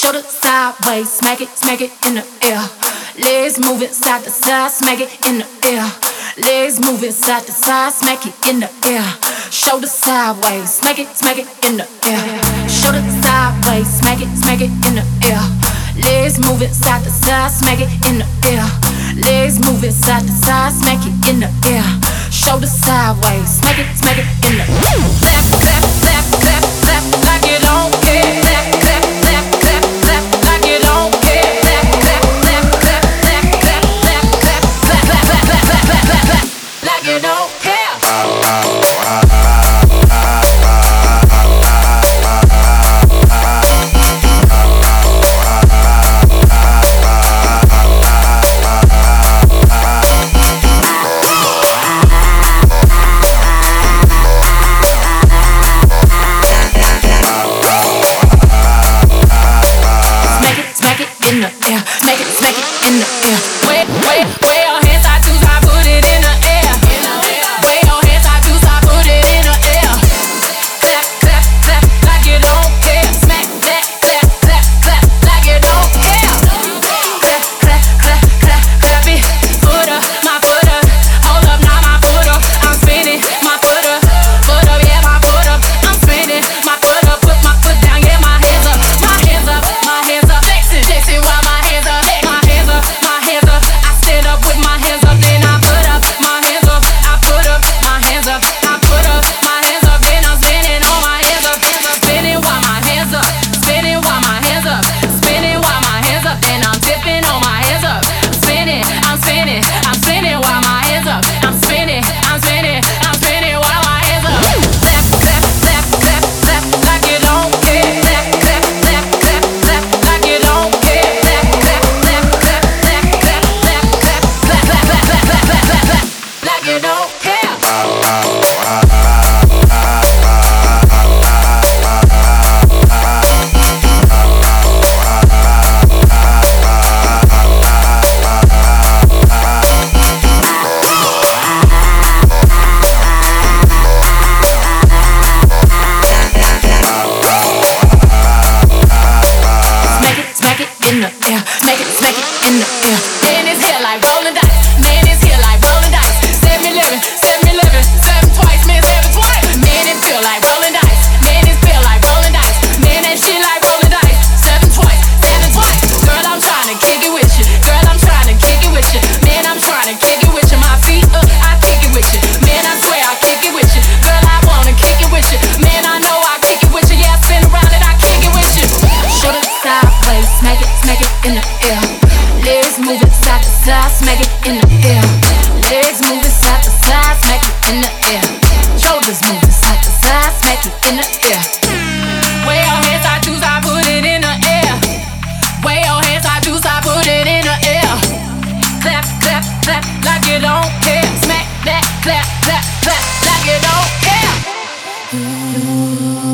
shoulder sideways, smack it, smack it in the air. Legs moving side to side, smack it in the air. Legs moving side to side, smack it in the air. Shoulder sideways, smack it, smack it in the air. Shoulder sideways, smack it, smack it in the air. Legs moving side to side, smack it in the air. Legs moving side to side, smack it in the air. Shoulder sideways, smack it, smack it in the air. Back, back, back. yeah. in the air. Senhor.